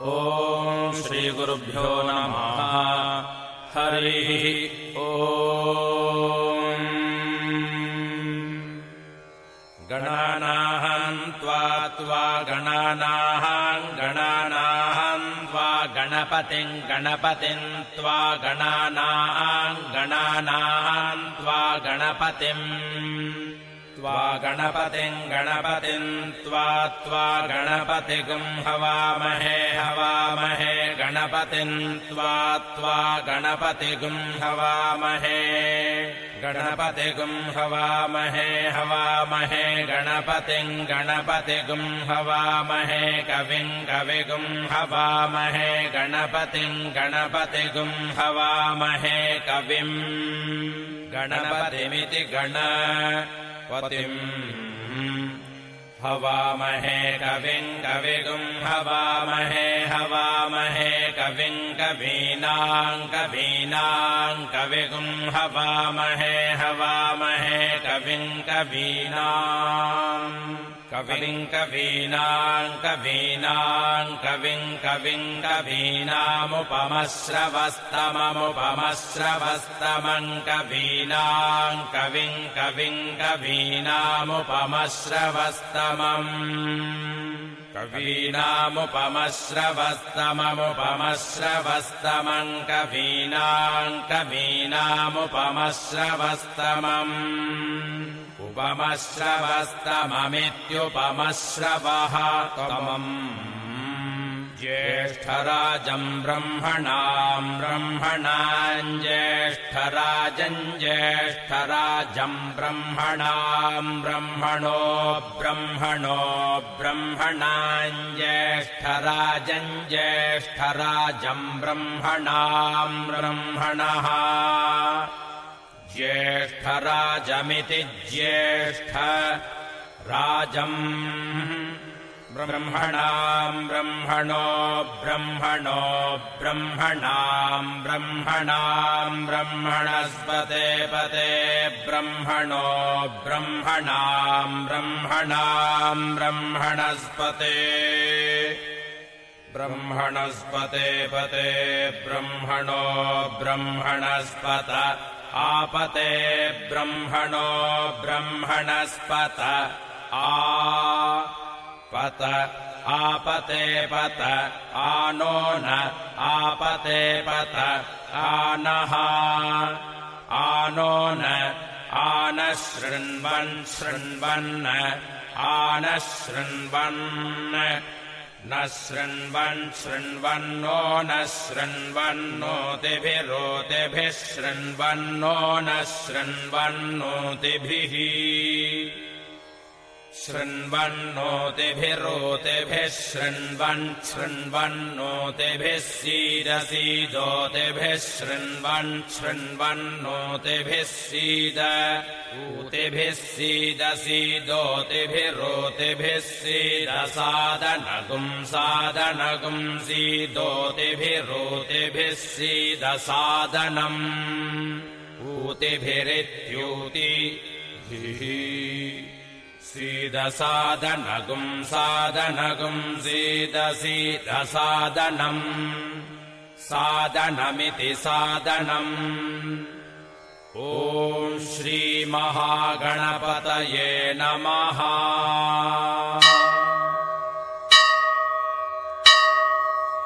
ॐ श्रीगुरुभ्यो नमः। हरिः ओ गणानाहम् त्वा त्वा गणानाहम् गणानाहम् त्वा गणपतिम् गणपतिम् त्वा गणानाहम् गणानाहम् त्वा गणपतिम् त्वा गणपतिम् गणपतिम् त्वा त्वा गणपतिगुम् हवामहे हवामहे गणपतिम् त्वा त्वा गणपतिगुम् हवामहे गणपतिगुम् हवामहे हवामहे गणपतिम् गणपतिगुम् हवामहे कविम् कविगुम् हवामहे गणपतिम् गणपतिगुम् हवामहे कविम् गणपतिमिति गण पतिम् हवामहे कविम् कविगुम् हवामहे हवामहे कविम् कवीनाम् कवीनाम् कविगुम् हवामहे हवामहे कविम् कवीनाम् कविम् कवीनाम् कवीनाम् कविम् कविम् कवीनामुपमश्रवस्तममुपमश्रवस्तमम् कवीनाम् कविम् कविम् कवीनामुपमश्रवस्तमम् कवीनामुपमश्रवस्तममुपमश्रवस्तमम् कवीनाम् कवीनामुपमश्रवस्तमम् उपमश्रवस्तममित्युपमश्रवः त्वमम् ज्येष्ठराजम् ब्रह्मणाम् ब्रह्मणाम् ज्येष्ठराजम् ज्येष्ठराजम् ब्रह्मणाम् ब्रह्मणो ब्रह्मणो ब्रह्मणाम् ज्येष्ठराजम् ज्येष्ठराजम् ब्रह्मणाम् ब्रह्मणः ज्येष्ठराजमिति ज्येष्ठ राजम् ब्रह्मणाम् ब्रह्मणो ब्रह्मणो ब्रह्मणाम् ब्रह्मणाम् ब्रह्मणस्पते पते ब्रह्मणो ब्रह्मणाम् ब्रह्मणाम् ब्रह्मणस्पते ब्रह्मणस्पते पते ब्रह्मणो ब्रह्मणस्पत आपते ब्रह्मणो ब्रह्मणस्पत आ पत आपते पत आनो न आपते पत आनः। आनो न आनशृण्वन् शृण्वन् आनशृण्वन्। न शृण्वन् शृण्वन्नो न शृण्वन्नोतिभिरोतिभिः शृण्वन्नो न शृण्वन्नोतिभिः शृण्वन्नोतिभिरोतिभिः शृण्वन् शृण्वन्नोतिभिः सीदसीदोतिभिः शृण्वन् शृण्वन्नोतिभिः सीद। ऊतिभिः सीदसीदोतिभिरोतिभिः सीदसादनगुम् सादनगुम् सीदोतिभिरोतिभिः सीदसादनम् ऊतिभिरित्यूति सीदसादनगुम् सादनगुम् सीदसीदसादनम् सादनमिति सादनम् ॐ श्रीमहागणपतये नमः